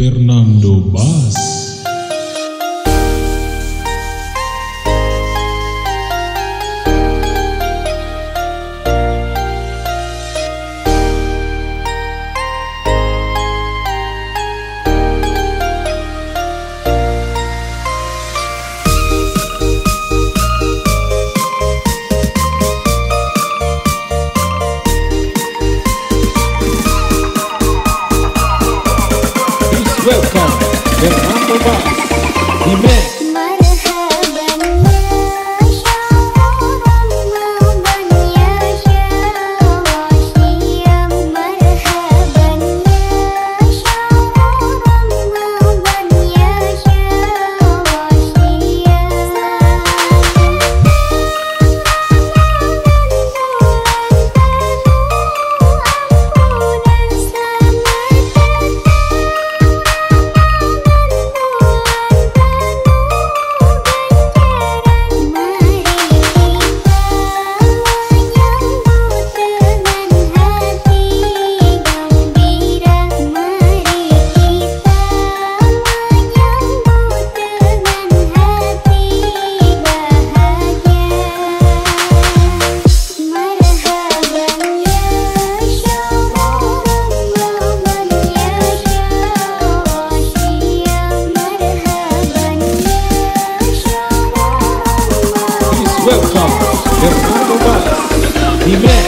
Fernando Bass. Bass.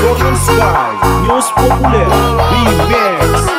Golden Sky, News Populaire, Remix.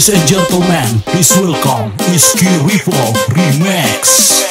Ladies and gentlemen, please welcome Iski Rivo Remix.